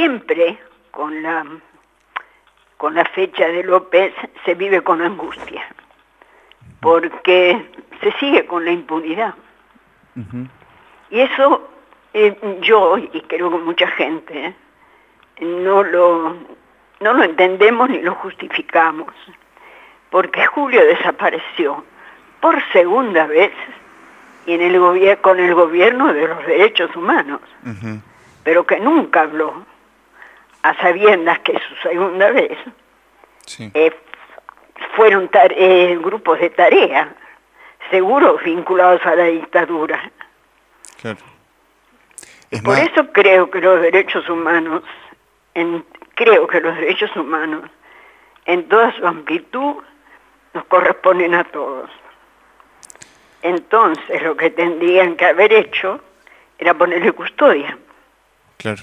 siempre con la, con la fecha de López se vive con angustia, porque se sigue con la impunidad. Y eso eh, yo, y creo que mucha gente, no, lo, no lo entendemos ni lo justificamos, porque Julio desapareció por segunda vez y en el con el gobierno de los derechos humanos, pero que nunca habló, a sabiendas que su segunda vez eh, fueron eh, grupos de tarea, seguros vinculados a la dictadura. Por eso creo que los derechos humanos, en, creo que los derechos humanos, en toda su amplitud, nos corresponden a todos. Entonces lo que tendrían que haber hecho era ponerle custodia. Claro.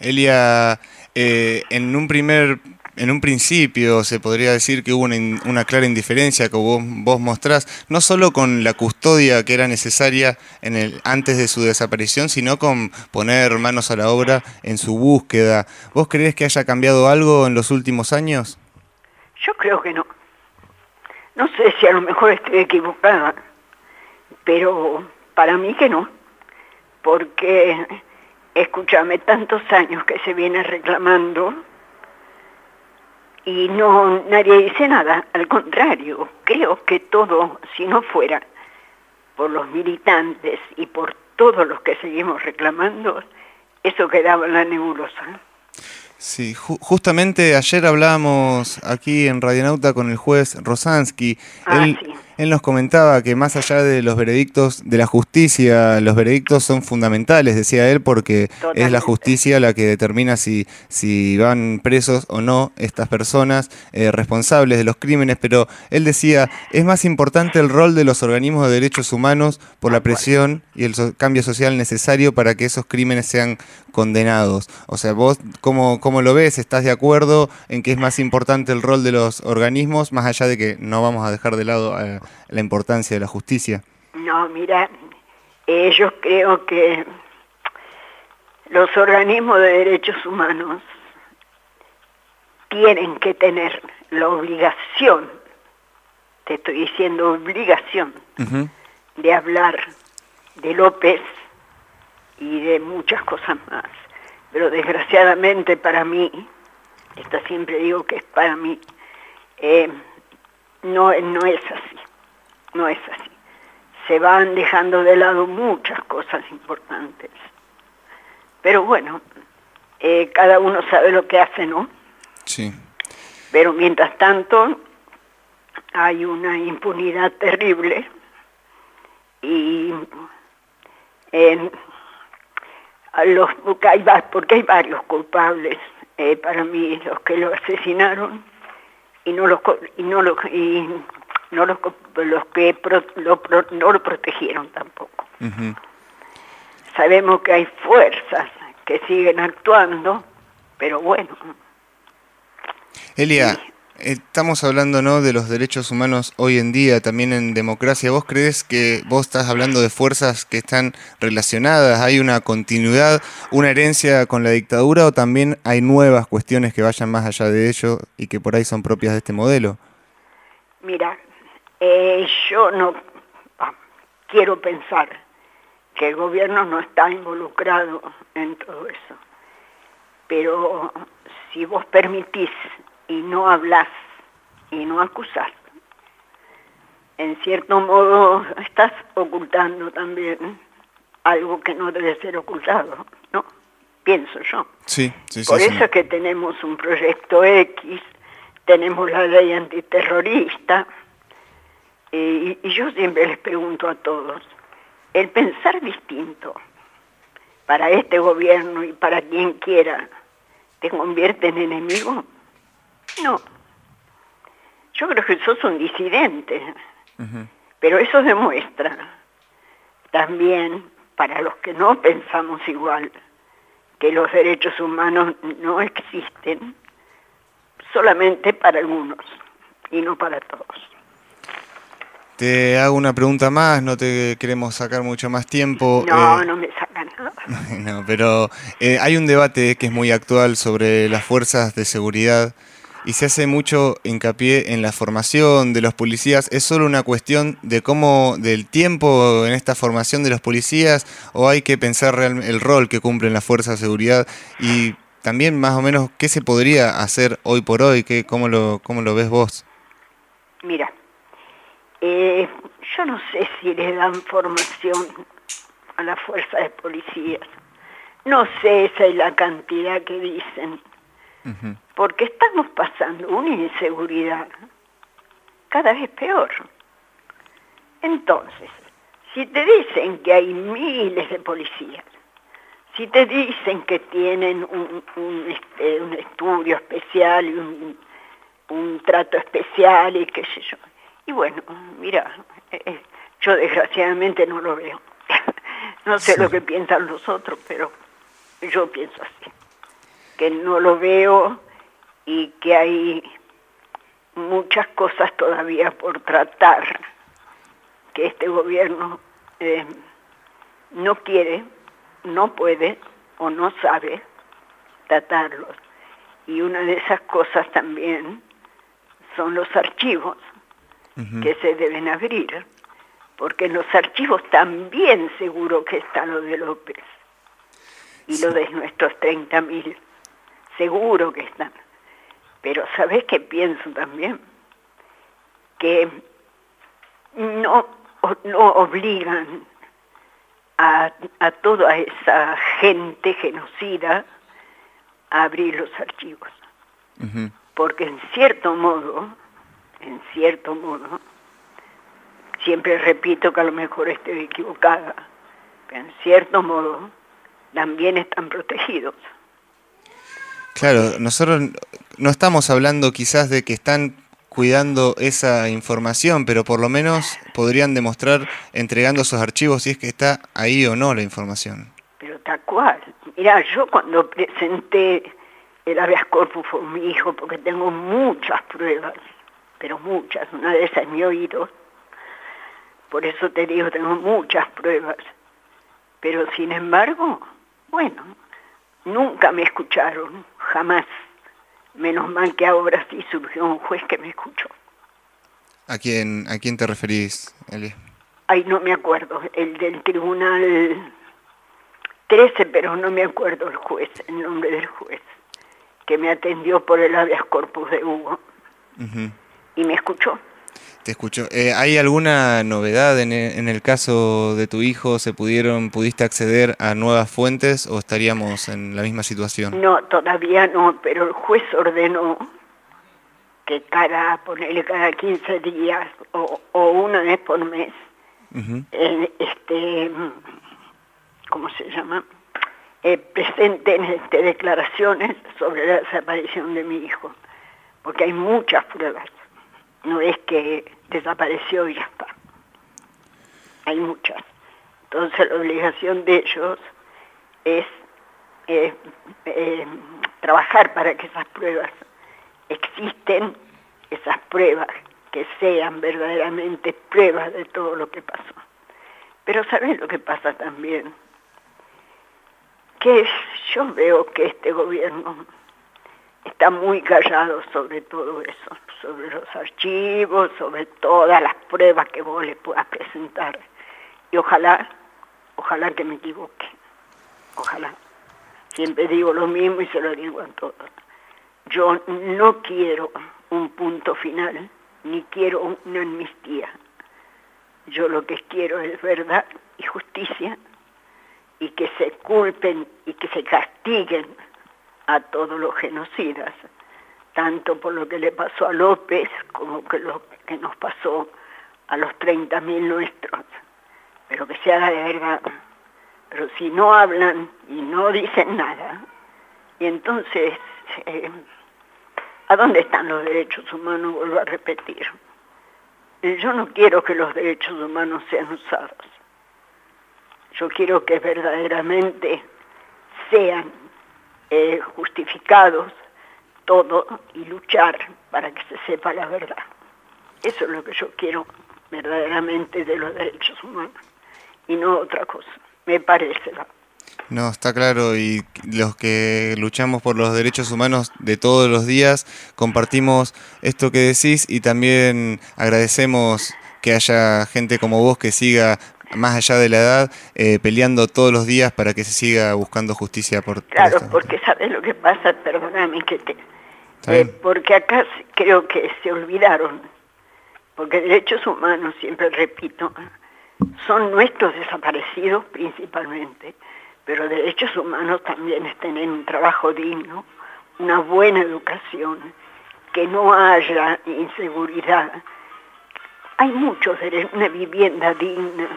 Elia, eh, en un primer en un principio se podría decir que hubo una, clara indiferencia que vos, vos, mostrás, no solo con la custodia que era necesaria en el, antes de su desaparición, sino con poner manos a la obra en su búsqueda. ¿Vos crees que haya cambiado algo en los últimos años? Yo creo que no. No sé si a lo mejor estoy equivocada, pero para mí que no, porque escúchame, tantos años que se viene reclamando y no nadie dice nada, al contrario, creo que todo, si no fuera por los militantes y por todos los que seguimos reclamando, eso quedaba en la nebulosa. Sí, justamente ayer hablábamos aquí en Radionauta con el juez Rosansky. Ah, él nos comentaba que más allá de los veredictos de la justicia, los veredictos son fundamentales, decía él, porque es la justicia la que determina si, si van presos o no estas personas eh, responsables de los crímenes, pero él decía, es más importante el rol de los organismos de derechos humanos por la presión y el cambio social necesario para que esos crímenes sean condenados. O sea, vos, ¿cómo, ¿cómo lo ves? ¿Estás de acuerdo en que es más importante el rol de los organismos, más allá de que no vamos a dejar de lado... a la importancia de la justicia? No, mira, yo creo que los organismos de derechos humanos tienen que tener la obligación, te estoy diciendo obligación, de hablar de López y de muchas cosas más. Pero desgraciadamente para mí, esta siempre digo que es para mí, eh, no, no es así no es así. Se van dejando de lado muchas cosas importantes. Pero bueno, eh, cada uno sabe lo que hace, ¿no? Sí. Pero mientras tanto, hay una impunidad terrible y en, los, porque, hay, porque hay varios culpables eh, para mí los que lo asesinaron y no los y no lo, y no los, los que lo, no lo protegieron tampoco. Sabemos que hay fuerzas que siguen actuando, pero bueno. Elia, estamos hablando ¿no? de los derechos humanos hoy en día, también en democracia. ¿Vos crees que vos estás hablando de fuerzas que están relacionadas? ¿Hay una continuidad, una herencia con la dictadura o también hay nuevas cuestiones que vayan más allá de ello y que por ahí son propias de este modelo? Mira, eh, yo no quiero pensar que el gobierno no está involucrado en todo eso. Pero si vos permitís y no hablás y no acusás, en cierto modo estás ocultando también algo que no debe ser ocultado, ¿no? Pienso yo. Sí, Por eso es que tenemos un proyecto X, tenemos la ley antiterrorista, y, yo siempre les pregunto a todos, ¿el pensar distinto para este gobierno y para quien quiera te convierte en enemigo? No. Yo creo que sos un disidente, pero eso demuestra también para los que no pensamos igual que los derechos humanos no existen solamente para algunos y no para todos. Te hago una pregunta más, no te queremos sacar mucho más tiempo. No, eh, no me sacan nada. no, pero eh, hay un debate que es muy actual sobre las fuerzas de seguridad y se hace mucho hincapié en la formación de los policías. ¿Es solo una cuestión de cómo, del tiempo en esta formación de los policías o hay que pensar el rol que cumplen las fuerzas de seguridad y también más o menos qué se podría hacer hoy por hoy? ¿Qué, cómo, lo, ¿Cómo lo ves vos? Mira, eh, yo no sé si le dan formación a la fuerza de policías. No sé esa es la cantidad que dicen. Porque estamos pasando una inseguridad cada vez peor. Entonces, si te dicen que hay miles de policías, si te dicen que tienen un, un, este, un estudio especial y un, un trato especial y qué sé yo, y bueno, mira, eh, eh, yo desgraciadamente no lo veo. no sé lo que piensan los otros, pero yo pienso así. Que no lo veo y que hay muchas cosas todavía por tratar que este gobierno eh, no quiere, no puede o no sabe tratarlos. Y una de esas cosas también son los archivos que se deben abrir, porque en los archivos también seguro que está lo de López y lo de nuestros 30.000, seguro que están. Pero ¿sabes qué pienso también? Que no, no obligan a, a toda esa gente genocida a abrir los archivos. Porque en cierto modo, en cierto modo, siempre repito que a lo mejor estoy equivocada, pero en cierto modo también están protegidos. Claro, nosotros no estamos hablando quizás de que están cuidando esa información, pero por lo menos podrían demostrar entregando esos archivos si es que está ahí o no la información. Pero tal cual. Mira, yo cuando presenté el habeas corpus por mi hijo, porque tengo muchas pruebas, pero muchas, una de esas es mi oído. Por eso te digo, tengo muchas pruebas. Pero sin embargo, bueno, nunca me escucharon, jamás. Menos mal que ahora sí surgió un juez que me escuchó. ¿A quién, a quién te referís, Eli? Ay, no me acuerdo, el del tribunal 13, pero no me acuerdo el juez, el nombre del juez, que me atendió por el habeas corpus de Hugo y me escuchó. Te escucho. Eh, ¿Hay alguna novedad en el, caso de tu hijo? ¿Se pudieron, pudiste acceder a nuevas fuentes o estaríamos en la misma situación? No, todavía no, pero el juez ordenó que cada, ponerle cada 15 días o, una vez por mes, eh, este, ¿cómo se llama? Eh, presenten este, declaraciones sobre la desaparición de mi hijo, porque hay muchas pruebas no es que desapareció y ya está. Hay muchas. Entonces la obligación de ellos es eh, eh, trabajar para que esas pruebas existen, esas pruebas que sean verdaderamente pruebas de todo lo que pasó. Pero ¿sabes lo que pasa también? Que yo veo que este gobierno está muy callado sobre todo eso sobre los archivos, sobre todas las pruebas que vos le puedas presentar. Y ojalá, ojalá que me equivoque. Ojalá. Siempre digo lo mismo y se lo digo a todos. Yo no quiero un punto final, ni quiero una amnistía. Yo lo que quiero es verdad y justicia y que se culpen y que se castiguen a todos los genocidas tanto por lo que le pasó a López como que lo que nos pasó a los 30.000 nuestros, pero que se haga de verdad. Pero si no hablan y no dicen nada, y entonces, eh, ¿a dónde están los derechos humanos? Vuelvo a repetir. Yo no quiero que los derechos humanos sean usados. Yo quiero que verdaderamente sean eh, justificados todo y luchar para que se sepa la verdad. Eso es lo que yo quiero verdaderamente de los derechos humanos y no otra cosa, me parece. No, está claro y los que luchamos por los derechos humanos de todos los días compartimos esto que decís y también agradecemos que haya gente como vos que siga más allá de la edad, eh, peleando todos los días para que se siga buscando justicia por... Claro, porque sabes lo que pasa, perdóname que te... Eh, porque acá creo que se olvidaron, porque derechos humanos, siempre repito, son nuestros desaparecidos principalmente, pero derechos humanos también es tener un trabajo digno, una buena educación, que no haya inseguridad. Hay muchos derechos, una vivienda digna,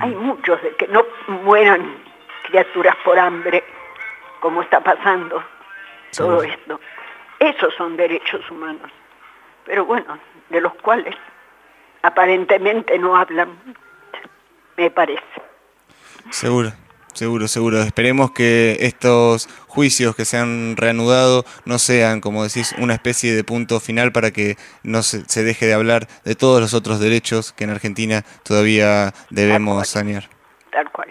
hay muchos de que no mueran criaturas por hambre, como está pasando todo esto. Esos son derechos humanos, pero bueno, de los cuales aparentemente no hablan, me parece. Seguro. Seguro, seguro. Esperemos que estos juicios que se han reanudado no sean, como decís, una especie de punto final para que no se, deje de hablar de todos los otros derechos que en Argentina todavía debemos sanear. Tal cual.